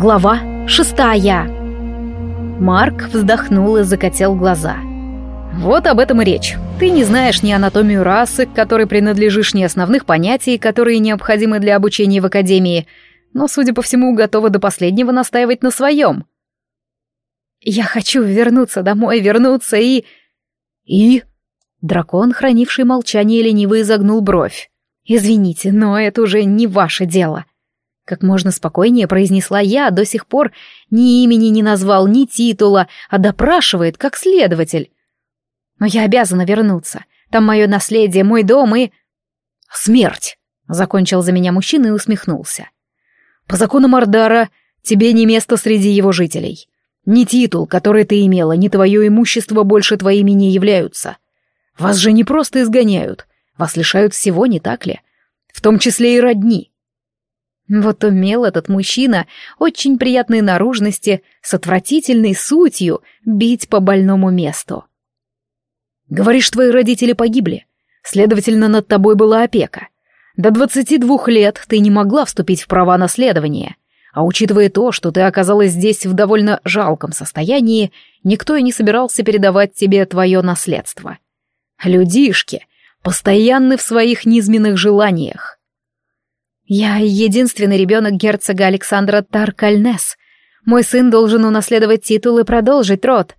Глава шестая. Марк вздохнул и закатил глаза. Вот об этом и речь. Ты не знаешь ни анатомию расы, к которой принадлежишь, ни основных понятий, которые необходимы для обучения в академии, но, судя по всему, готова до последнего настаивать на своем. Я хочу вернуться домой, вернуться и... И... Дракон, хранивший молчание, лениво изогнул бровь. «Извините, но это уже не ваше дело. Как можно спокойнее произнесла я, до сих пор ни имени не назвал, ни титула, а допрашивает, как следователь. Но я обязана вернуться. Там мое наследие, мой дом и... Смерть! Закончил за меня мужчина и усмехнулся. По закону Мардара тебе не место среди его жителей. Ни титул, который ты имела, ни твое имущество больше твоими не являются. Вас же не просто изгоняют, вас лишают всего, не так ли? В том числе и родни. Вот умел этот мужчина, очень приятной наружности, с отвратительной сутью, бить по больному месту. «Говоришь, твои родители погибли. Следовательно, над тобой была опека. До двадцати двух лет ты не могла вступить в права наследования. А учитывая то, что ты оказалась здесь в довольно жалком состоянии, никто и не собирался передавать тебе твое наследство. Людишки постоянны в своих низменных желаниях. Я единственный ребенок герцога Александра Таркальнес. Мой сын должен унаследовать титул и продолжить род.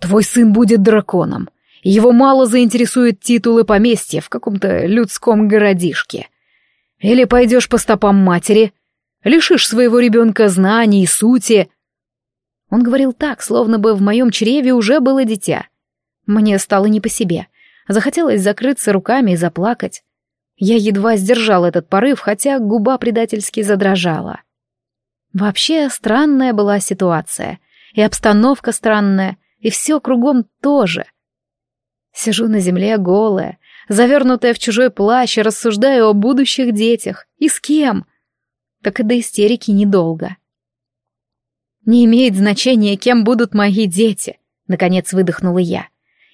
Твой сын будет драконом. Его мало заинтересует титулы поместья в каком-то людском городишке. Или пойдешь по стопам матери, лишишь своего ребенка знаний и сути. Он говорил так, словно бы в моем чреве уже было дитя. Мне стало не по себе. Захотелось закрыться руками и заплакать. Я едва сдержал этот порыв, хотя губа предательски задрожала. Вообще странная была ситуация, и обстановка странная, и все кругом тоже. Сижу на земле голая, завернутая в чужой плащ и рассуждаю о будущих детях. И с кем? Так и до истерики недолго. Не имеет значения, кем будут мои дети, наконец выдохнула я.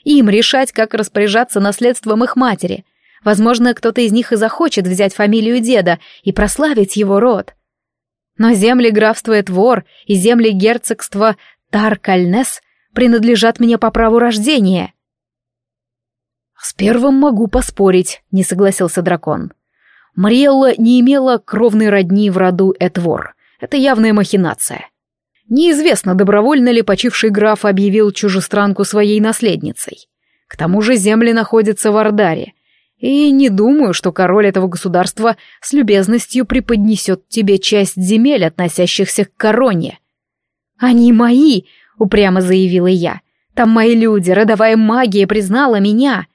Им решать, как распоряжаться наследством их матери — Возможно, кто-то из них и захочет взять фамилию деда и прославить его род. Но земли графства Этвор и земли герцогства Таркальнес принадлежат мне по праву рождения. «С первым могу поспорить», — не согласился дракон. Мариэлла не имела кровной родни в роду Этвор. Это явная махинация. Неизвестно, добровольно ли почивший граф объявил чужестранку своей наследницей. К тому же земли находятся в Ардаре, и не думаю, что король этого государства с любезностью преподнесет тебе часть земель, относящихся к короне. Они мои, упрямо заявила я. Там мои люди, родовая магия признала меня.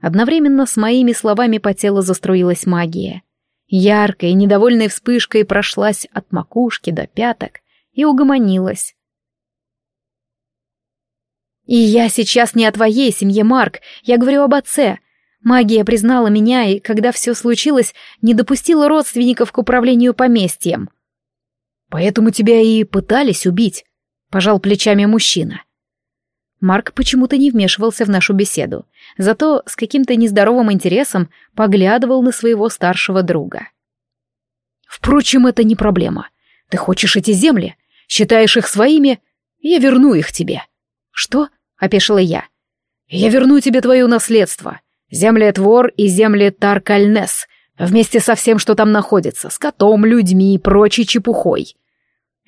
Одновременно с моими словами по телу заструилась магия. Яркой недовольной вспышкой прошлась от макушки до пяток и угомонилась. «И я сейчас не о твоей семье, Марк, я говорю об отце. Магия признала меня, и когда все случилось, не допустила родственников к управлению поместьем. Поэтому тебя и пытались убить, пожал плечами мужчина. Марк почему-то не вмешивался в нашу беседу, зато с каким-то нездоровым интересом поглядывал на своего старшего друга. Впрочем, это не проблема. Ты хочешь эти земли? Считаешь их своими? Я верну их тебе. Что? — опешила я. Я верну тебе твое наследство. Землетвор и земли Таркальнес, вместе со всем, что там находится, с котом, людьми и прочей чепухой.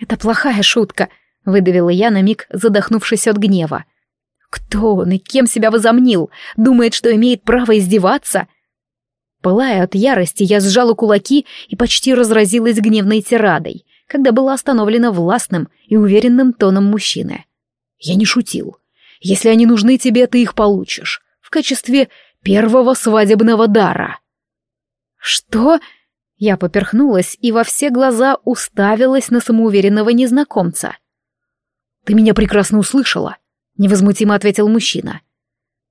«Это плохая шутка», — выдавила я на миг, задохнувшись от гнева. «Кто он и кем себя возомнил? Думает, что имеет право издеваться?» Пылая от ярости, я сжала кулаки и почти разразилась гневной тирадой, когда была остановлена властным и уверенным тоном мужчины. «Я не шутил. Если они нужны тебе, ты их получишь. В качестве первого свадебного дара. Что? Я поперхнулась и во все глаза уставилась на самоуверенного незнакомца. Ты меня прекрасно услышала, невозмутимо ответил мужчина.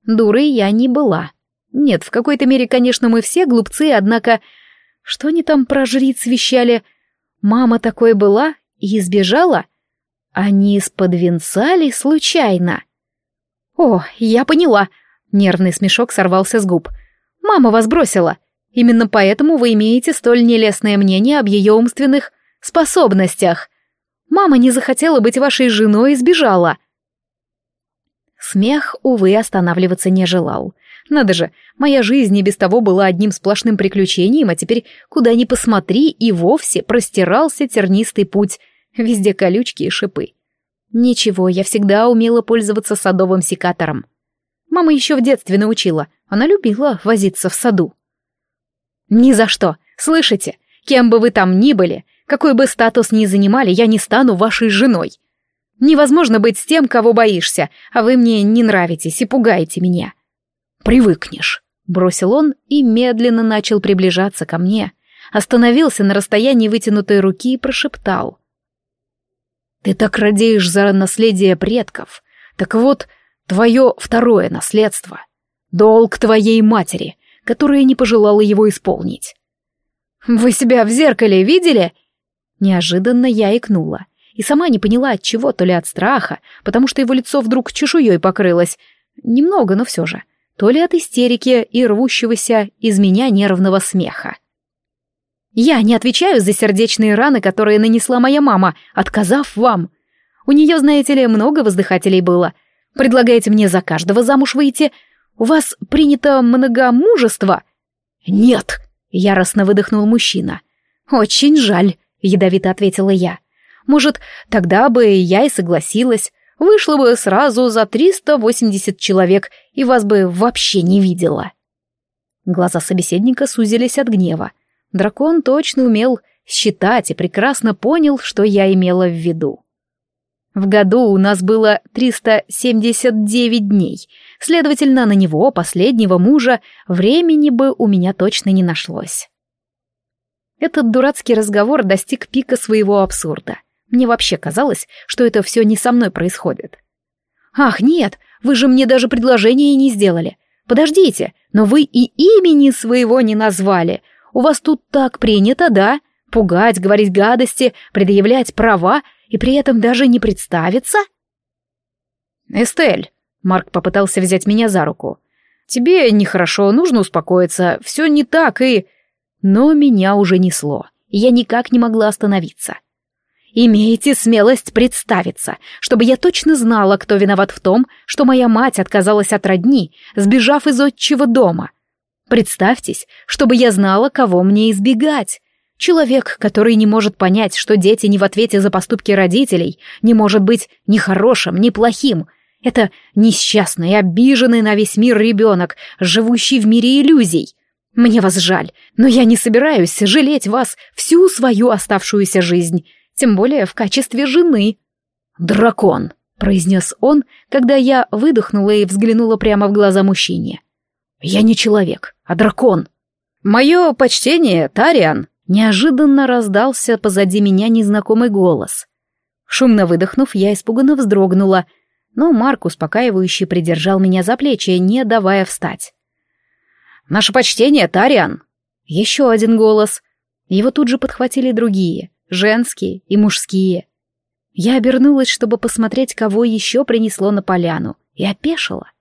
Дурой я не была. Нет, в какой-то мере, конечно, мы все глупцы, однако... Что они там про жриц вещали? Мама такой была и избежала? Они сподвенцали случайно? О, я поняла, Нервный смешок сорвался с губ. «Мама вас бросила. Именно поэтому вы имеете столь нелестное мнение об ее умственных способностях. Мама не захотела быть вашей женой и сбежала. Смех, увы, останавливаться не желал. Надо же, моя жизнь и без того была одним сплошным приключением, а теперь куда ни посмотри, и вовсе простирался тернистый путь. Везде колючки и шипы. Ничего, я всегда умела пользоваться садовым секатором. Мама еще в детстве научила. Она любила возиться в саду. «Ни за что! Слышите? Кем бы вы там ни были, какой бы статус ни занимали, я не стану вашей женой. Невозможно быть с тем, кого боишься, а вы мне не нравитесь и пугаете меня. Привыкнешь, бросил он и медленно начал приближаться ко мне. Остановился на расстоянии вытянутой руки и прошептал. Ты так радеешь за наследие предков. Так вот, твое второе наследство. Долг твоей матери, которая не пожелала его исполнить. Вы себя в зеркале видели? Неожиданно я икнула и сама не поняла от чего, то ли от страха, потому что его лицо вдруг чешуей покрылось. Немного, но все же. То ли от истерики и рвущегося из меня нервного смеха. Я не отвечаю за сердечные раны, которые нанесла моя мама, отказав вам. У нее, знаете ли, много воздыхателей было. Предлагаете мне за каждого замуж выйти? У вас принято многомужество? Нет, яростно выдохнул мужчина. Очень жаль, ядовито ответила я. Может, тогда бы я и согласилась. Вышла бы сразу за 380 человек и вас бы вообще не видела. Глаза собеседника сузились от гнева. Дракон точно умел считать и прекрасно понял, что я имела в виду. В году у нас было 379 дней, следовательно, на него, последнего мужа, времени бы у меня точно не нашлось. Этот дурацкий разговор достиг пика своего абсурда. Мне вообще казалось, что это все не со мной происходит. «Ах, нет, вы же мне даже предложение не сделали. Подождите, но вы и имени своего не назвали. У вас тут так принято, да? Пугать, говорить гадости, предъявлять права и при этом даже не представиться?» «Эстель», — Марк попытался взять меня за руку, — «тебе нехорошо, нужно успокоиться, все не так и...» Но меня уже несло, и я никак не могла остановиться. Имейте смелость представиться, чтобы я точно знала, кто виноват в том, что моя мать отказалась от родни, сбежав из отчего дома. Представьтесь, чтобы я знала, кого мне избегать. Человек, который не может понять, что дети не в ответе за поступки родителей, не может быть ни хорошим, ни плохим. Это несчастный, обиженный на весь мир ребенок, живущий в мире иллюзий. Мне вас жаль, но я не собираюсь жалеть вас всю свою оставшуюся жизнь тем более в качестве жены. «Дракон», — произнес он, когда я выдохнула и взглянула прямо в глаза мужчине. «Я не человек, а дракон». «Мое почтение, Тариан», — неожиданно раздался позади меня незнакомый голос. Шумно выдохнув, я испуганно вздрогнула, но Марк успокаивающе придержал меня за плечи, не давая встать. «Наше почтение, Тариан!» Еще один голос. Его тут же подхватили другие женские и мужские. Я обернулась, чтобы посмотреть, кого еще принесло на поляну, и опешила.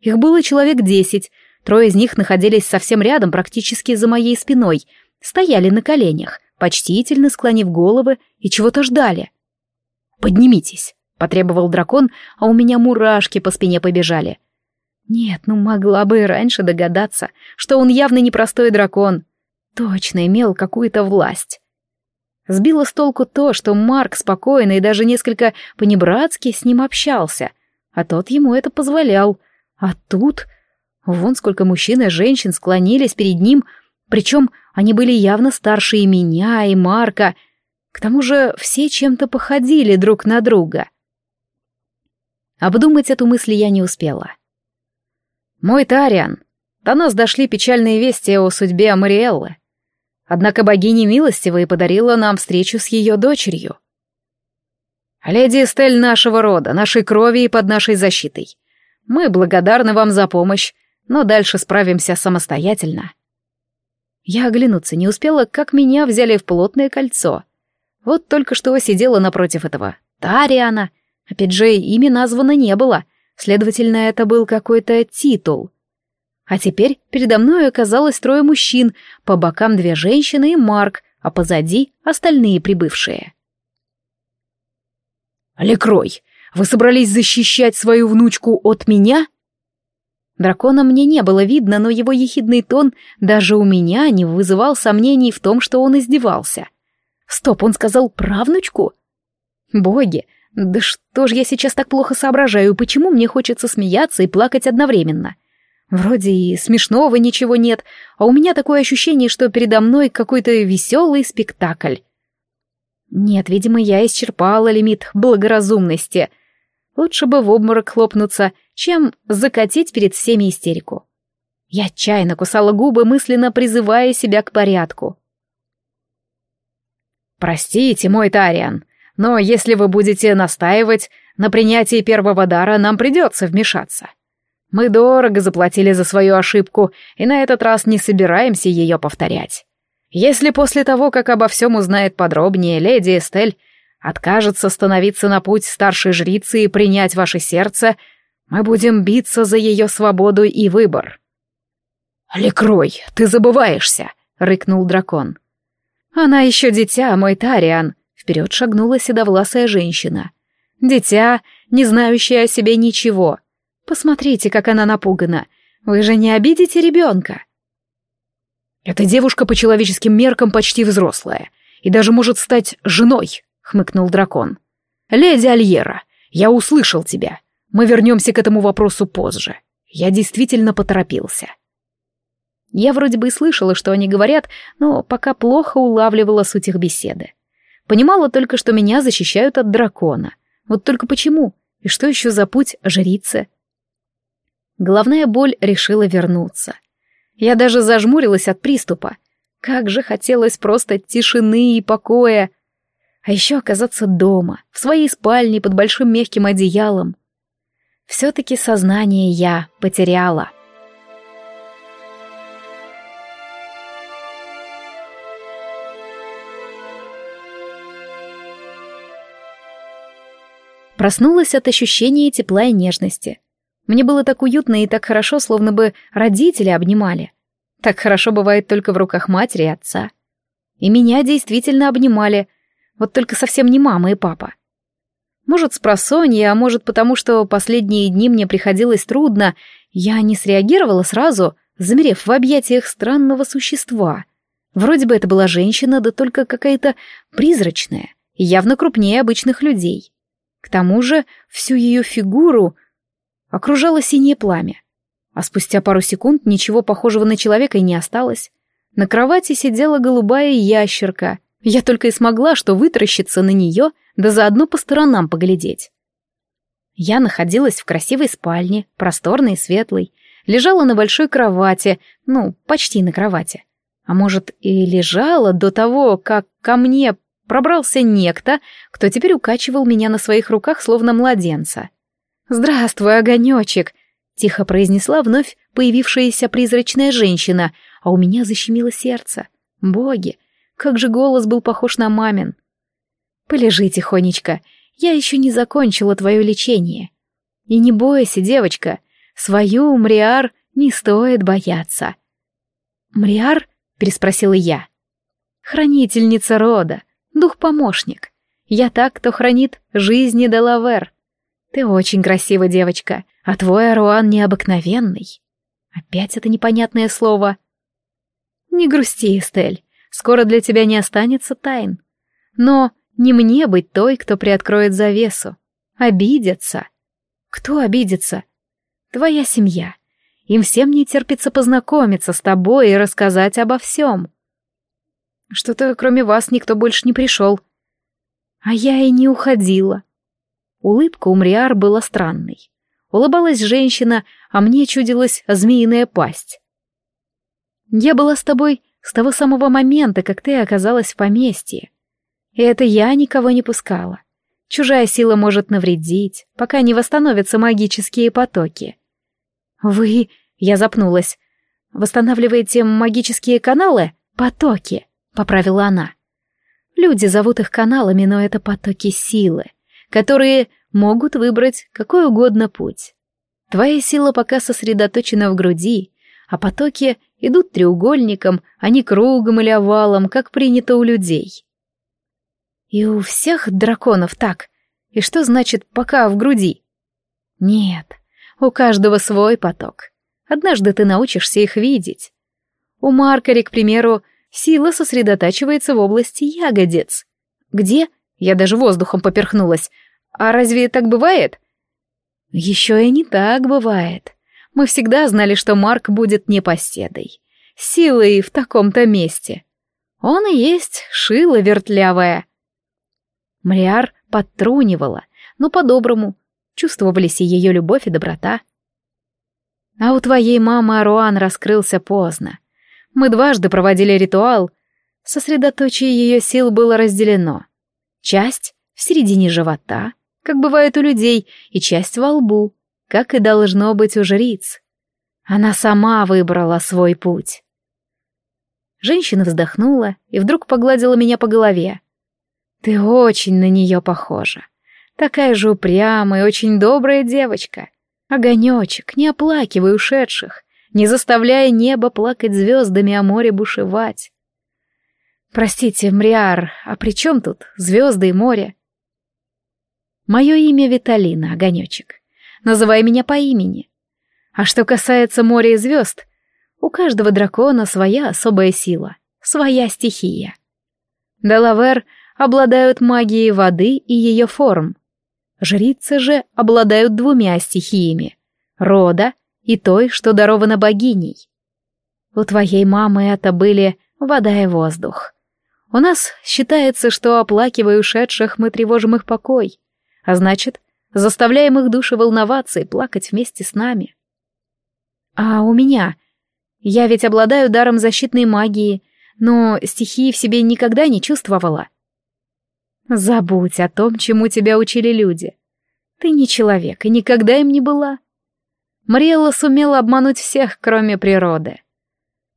Их было человек десять, трое из них находились совсем рядом, практически за моей спиной, стояли на коленях, почтительно склонив головы и чего-то ждали. «Поднимитесь», — потребовал дракон, а у меня мурашки по спине побежали. Нет, ну могла бы и раньше догадаться, что он явно непростой дракон. Точно имел какую-то власть. Сбило с толку то, что Марк спокойно и даже несколько понебратски с ним общался, а тот ему это позволял. А тут... Вон сколько мужчин и женщин склонились перед ним, причем они были явно старше и меня, и Марка. К тому же все чем-то походили друг на друга. Обдумать эту мысль я не успела. «Мой Тариан, до нас дошли печальные вести о судьбе Амариэллы. Однако богиня милостивая подарила нам встречу с ее дочерью. Леди Эстель нашего рода, нашей крови и под нашей защитой. Мы благодарны вам за помощь, но дальше справимся самостоятельно. Я оглянуться не успела, как меня взяли в плотное кольцо. Вот только что сидела напротив этого. Тариана. Опять же, имя названо не было. Следовательно, это был какой-то титул. А теперь передо мной оказалось трое мужчин, по бокам две женщины и Марк, а позади остальные прибывшие. «Лекрой, вы собрались защищать свою внучку от меня?» Дракона мне не было видно, но его ехидный тон даже у меня не вызывал сомнений в том, что он издевался. Стоп, он сказал «правнучку»? Боги, да что ж я сейчас так плохо соображаю, почему мне хочется смеяться и плакать одновременно? Вроде и смешного ничего нет, а у меня такое ощущение, что передо мной какой-то веселый спектакль. Нет, видимо, я исчерпала лимит благоразумности. Лучше бы в обморок хлопнуться, чем закатить перед всеми истерику. Я отчаянно кусала губы, мысленно призывая себя к порядку. «Простите, мой Тариан, но если вы будете настаивать на принятии первого дара, нам придется вмешаться. Мы дорого заплатили за свою ошибку, и на этот раз не собираемся ее повторять. Если после того, как обо всем узнает подробнее леди Эстель, откажется становиться на путь старшей жрицы и принять ваше сердце, мы будем биться за ее свободу и выбор». «Лекрой, ты забываешься!» — рыкнул дракон. «Она еще дитя, мой Тариан!» — вперед шагнула седовласая женщина. «Дитя, не знающее о себе ничего. Посмотрите, как она напугана. Вы же не обидите ребенка?» «Эта девушка по человеческим меркам почти взрослая и даже может стать женой», — хмыкнул дракон. «Леди Альера, я услышал тебя. Мы вернемся к этому вопросу позже. Я действительно поторопился». Я вроде бы и слышала, что они говорят, но пока плохо улавливала суть их беседы. Понимала только, что меня защищают от дракона. Вот только почему? И что еще за путь жрицы? Головная боль решила вернуться. Я даже зажмурилась от приступа. Как же хотелось просто тишины и покоя. А еще оказаться дома, в своей спальне под большим мягким одеялом. Все-таки сознание я потеряла. Проснулась от ощущения тепла и нежности. Мне было так уютно и так хорошо, словно бы родители обнимали. Так хорошо бывает только в руках матери и отца. И меня действительно обнимали, вот только совсем не мама и папа. Может, с просонья, а может, потому что последние дни мне приходилось трудно, я не среагировала сразу, замерев в объятиях странного существа. Вроде бы это была женщина, да только какая-то призрачная, явно крупнее обычных людей. К тому же всю ее фигуру окружало синее пламя. А спустя пару секунд ничего похожего на человека и не осталось. На кровати сидела голубая ящерка. Я только и смогла, что вытаращиться на нее, да заодно по сторонам поглядеть. Я находилась в красивой спальне, просторной и светлой, лежала на большой кровати, ну, почти на кровати. А может, и лежала до того, как ко мне пробрался некто, кто теперь укачивал меня на своих руках, словно младенца. «Здравствуй, огонечек!» — тихо произнесла вновь появившаяся призрачная женщина, а у меня защемило сердце. «Боги, как же голос был похож на мамин!» «Полежи тихонечко, я еще не закончила твое лечение. И не бойся, девочка, свою Мриар не стоит бояться». «Мриар?» — переспросила я. «Хранительница рода, дух-помощник. Я так, кто хранит жизни Делавер. Ты очень красива, девочка, а твой Аруан необыкновенный. Опять это непонятное слово. Не грусти, Эстель, скоро для тебя не останется тайн. Но не мне быть той, кто приоткроет завесу. Обидятся. Кто обидится? Твоя семья. Им всем не терпится познакомиться с тобой и рассказать обо всем. Что-то кроме вас никто больше не пришел. А я и не уходила. Улыбка у Мриар была странной. Улыбалась женщина, а мне чудилась змеиная пасть. Я была с тобой с того самого момента, как ты оказалась в поместье. И это я никого не пускала. Чужая сила может навредить, пока не восстановятся магические потоки. Вы, я запнулась, восстанавливаете магические каналы? Потоки. — поправила она. «Люди зовут их каналами, но это потоки силы, которые могут выбрать какой угодно путь. Твоя сила пока сосредоточена в груди, а потоки идут треугольником, а не кругом или овалом, как принято у людей. И у всех драконов так. И что значит «пока в груди»? Нет, у каждого свой поток. Однажды ты научишься их видеть. У Маркари, к примеру, сила сосредотачивается в области ягодиц. Где? Я даже воздухом поперхнулась. А разве так бывает? Еще и не так бывает. Мы всегда знали, что Марк будет непоседой. Силой в таком-то месте. Он и есть шило вертлявое. Мриар подтрунивала, но по-доброму. Чувствовались и ее любовь и доброта. А у твоей мамы Аруан раскрылся поздно. Мы дважды проводили ритуал. Сосредоточие ее сил было разделено. Часть в середине живота, как бывает у людей, и часть во лбу, как и должно быть у жриц. Она сама выбрала свой путь. Женщина вздохнула и вдруг погладила меня по голове. «Ты очень на нее похожа. Такая же упрямая, очень добрая девочка. Огонечек, не оплакивай ушедших, не заставляя небо плакать звездами, а море бушевать. Простите, Мриар, а при чем тут звезды и море? Мое имя Виталина, Огонечек. Называй меня по имени. А что касается моря и звезд, у каждого дракона своя особая сила, своя стихия. Делавер обладают магией воды и ее форм. Жрицы же обладают двумя стихиями — рода и той, что дарована богиней. У твоей мамы это были вода и воздух. У нас считается, что, оплакивая ушедших, мы тревожим их покой, а значит, заставляем их души волноваться и плакать вместе с нами. А у меня... Я ведь обладаю даром защитной магии, но стихии в себе никогда не чувствовала. Забудь о том, чему тебя учили люди. Ты не человек и никогда им не была. Мариэлла сумела обмануть всех, кроме природы.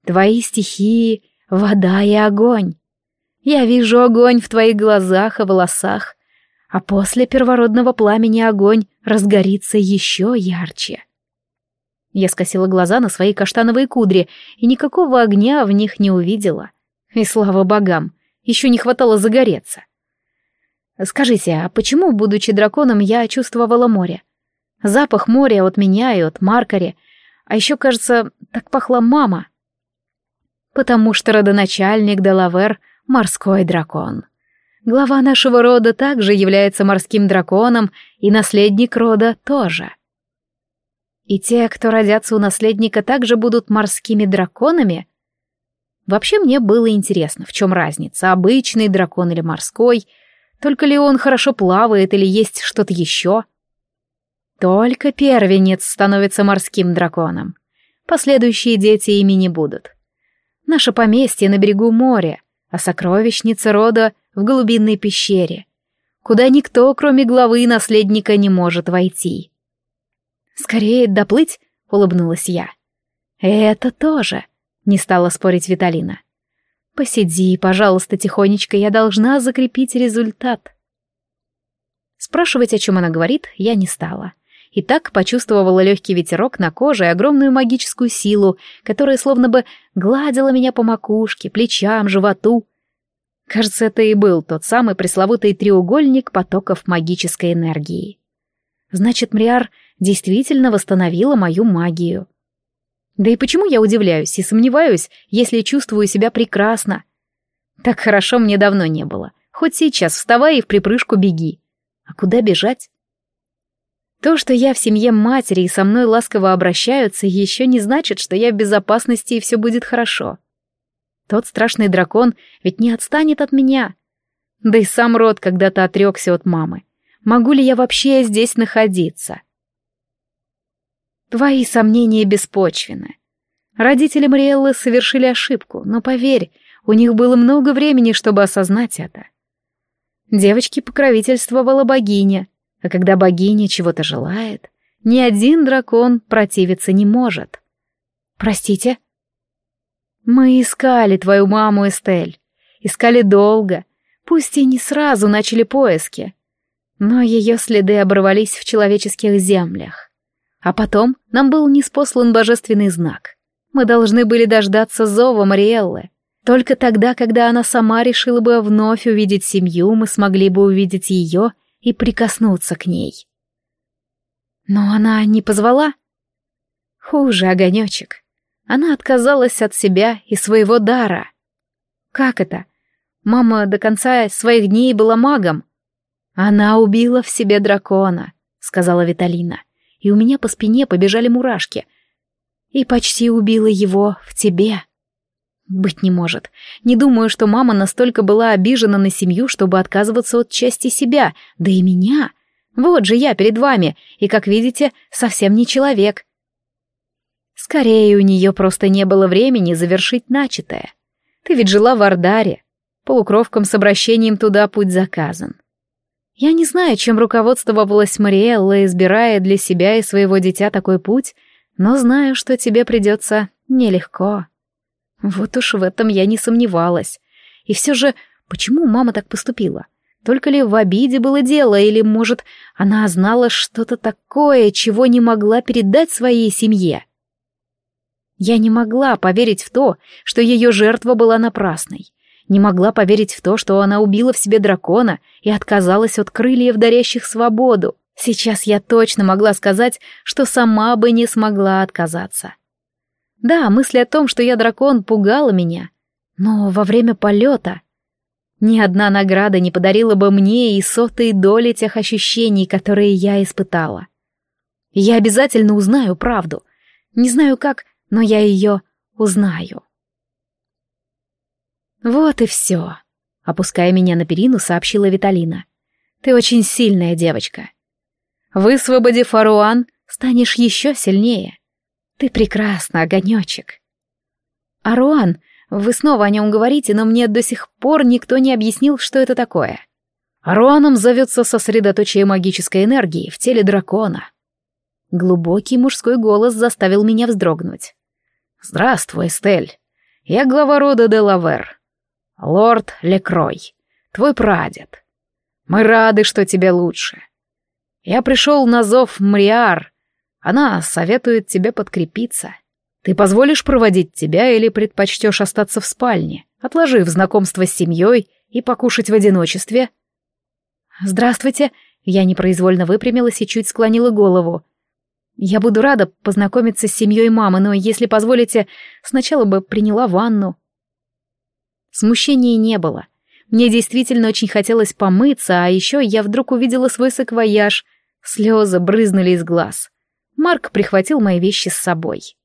Твои стихии — вода и огонь. Я вижу огонь в твоих глазах и волосах, а после первородного пламени огонь разгорится еще ярче. Я скосила глаза на свои каштановые кудри и никакого огня в них не увидела. И слава богам, еще не хватало загореться. Скажите, а почему, будучи драконом, я чувствовала море? Запах моря от меня и от Маркари. А еще, кажется, так пахла мама. Потому что родоначальник Делавер — морской дракон. Глава нашего рода также является морским драконом, и наследник рода тоже. И те, кто родятся у наследника, также будут морскими драконами? Вообще мне было интересно, в чем разница, обычный дракон или морской — только ли он хорошо плавает или есть что-то еще? Только первенец становится морским драконом. Последующие дети ими не будут. Наше поместье на берегу моря, а сокровищница рода в глубинной пещере, куда никто, кроме главы и наследника, не может войти. «Скорее доплыть?» — улыбнулась я. «Это тоже», — не стала спорить Виталина. «Посиди, пожалуйста, тихонечко, я должна закрепить результат». Спрашивать, о чем она говорит, я не стала. И так почувствовала легкий ветерок на коже и огромную магическую силу, которая словно бы гладила меня по макушке, плечам, животу. Кажется, это и был тот самый пресловутый треугольник потоков магической энергии. Значит, Мриар действительно восстановила мою магию. Да и почему я удивляюсь и сомневаюсь, если чувствую себя прекрасно? Так хорошо мне давно не было. Хоть сейчас вставай и в припрыжку беги. А куда бежать? То, что я в семье матери и со мной ласково обращаются, еще не значит, что я в безопасности и все будет хорошо. Тот страшный дракон ведь не отстанет от меня. Да и сам род когда-то отрекся от мамы. Могу ли я вообще здесь находиться? Твои сомнения беспочвены. Родители Мариэллы совершили ошибку, но поверь, у них было много времени, чтобы осознать это. Девочке покровительствовала богиня, а когда богиня чего-то желает, ни один дракон противиться не может. Простите? Мы искали твою маму, Эстель. Искали долго, пусть и не сразу начали поиски. Но ее следы оборвались в человеческих землях. А потом нам был неспослан божественный знак. Мы должны были дождаться зова Мариэллы. Только тогда, когда она сама решила бы вновь увидеть семью, мы смогли бы увидеть ее и прикоснуться к ней. Но она не позвала. Хуже, огонечек. Она отказалась от себя и своего дара. Как это? Мама до конца своих дней была магом. Она убила в себе дракона, сказала Виталина, и у меня по спине побежали мурашки. И почти убила его в тебе. Быть не может. Не думаю, что мама настолько была обижена на семью, чтобы отказываться от части себя, да и меня. Вот же я перед вами, и, как видите, совсем не человек. Скорее, у нее просто не было времени завершить начатое. Ты ведь жила в Ардаре. Полукровкам с обращением туда путь заказан. Я не знаю, чем руководствовалась Мариэлла, избирая для себя и своего дитя такой путь, но знаю, что тебе придется нелегко. Вот уж в этом я не сомневалась. И все же, почему мама так поступила? Только ли в обиде было дело, или, может, она знала что-то такое, чего не могла передать своей семье? Я не могла поверить в то, что ее жертва была напрасной. Не могла поверить в то, что она убила в себе дракона и отказалась от крыльев, дарящих свободу. Сейчас я точно могла сказать, что сама бы не смогла отказаться. Да, мысль о том, что я дракон, пугала меня. Но во время полета ни одна награда не подарила бы мне и сотой доли тех ощущений, которые я испытала. Я обязательно узнаю правду. Не знаю как, но я ее узнаю. Вот и все. Опуская меня на перину, сообщила Виталина. Ты очень сильная девочка. Высвободив Аруан, станешь еще сильнее. Ты прекрасна, огонечек. Аруан, вы снова о нем говорите, но мне до сих пор никто не объяснил, что это такое. Аруаном зовется сосредоточие магической энергии в теле дракона. Глубокий мужской голос заставил меня вздрогнуть. «Здравствуй, Стель. Я глава рода Делавер. Лорд Лекрой, твой прадед. Мы рады, что тебе лучше. Я пришел на зов Мриар, она советует тебе подкрепиться. Ты позволишь проводить тебя или предпочтешь остаться в спальне, отложив знакомство с семьей и покушать в одиночестве? Здравствуйте. Я непроизвольно выпрямилась и чуть склонила голову. Я буду рада познакомиться с семьей мамы, но, если позволите, сначала бы приняла ванну. Смущения не было. Мне действительно очень хотелось помыться, а еще я вдруг увидела свой саквояж. Слезы брызнули из глаз. Марк прихватил мои вещи с собой.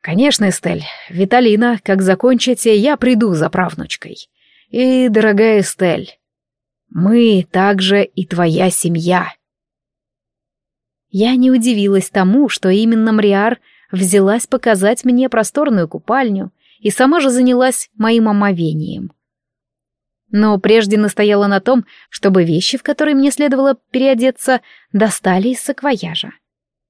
«Конечно, Эстель. Виталина, как закончите, я приду за правнучкой. И, дорогая Эстель, мы также и твоя семья». Я не удивилась тому, что именно Мриар взялась показать мне просторную купальню и сама же занялась моим омовением. Но прежде настояла на том, чтобы вещи, в которые мне следовало переодеться, достали из саквояжа.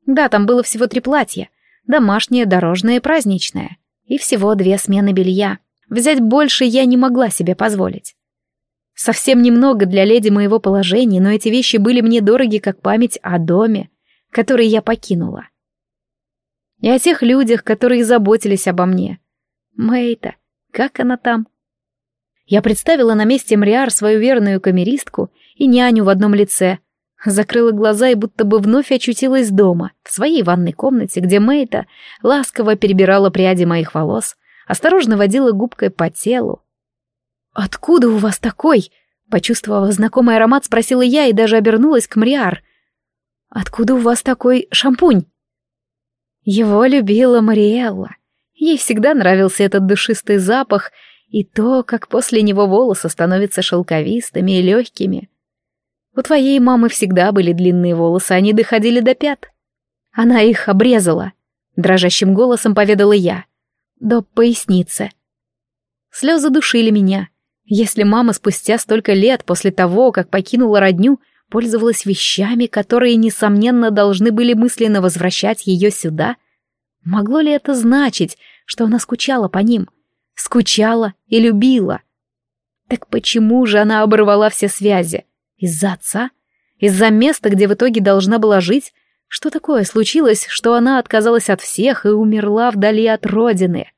Да, там было всего три платья. Домашнее, дорожное и праздничное. И всего две смены белья. Взять больше я не могла себе позволить. Совсем немного для леди моего положения, но эти вещи были мне дороги как память о доме, который я покинула. И о тех людях, которые заботились обо мне. Мэйта, как она там? Я представила на месте Мриар свою верную камеристку и няню в одном лице. Закрыла глаза и будто бы вновь очутилась дома, в своей ванной комнате, где Мэйта ласково перебирала пряди моих волос, осторожно водила губкой по телу. «Откуда у вас такой?» Почувствовав знакомый аромат, спросила я и даже обернулась к Мриар. «Откуда у вас такой шампунь?» Его любила Мариэлла. Ей всегда нравился этот душистый запах, и то, как после него волосы становятся шелковистыми и легкими. У твоей мамы всегда были длинные волосы, они доходили до пят. Она их обрезала, дрожащим голосом поведала я. До поясницы. Слезы душили меня. Если мама спустя столько лет после того, как покинула родню, пользовалась вещами, которые, несомненно, должны были мысленно возвращать ее сюда, могло ли это значить, что она скучала по ним — скучала и любила. Так почему же она оборвала все связи? Из-за отца? Из-за места, где в итоге должна была жить? Что такое случилось, что она отказалась от всех и умерла вдали от родины?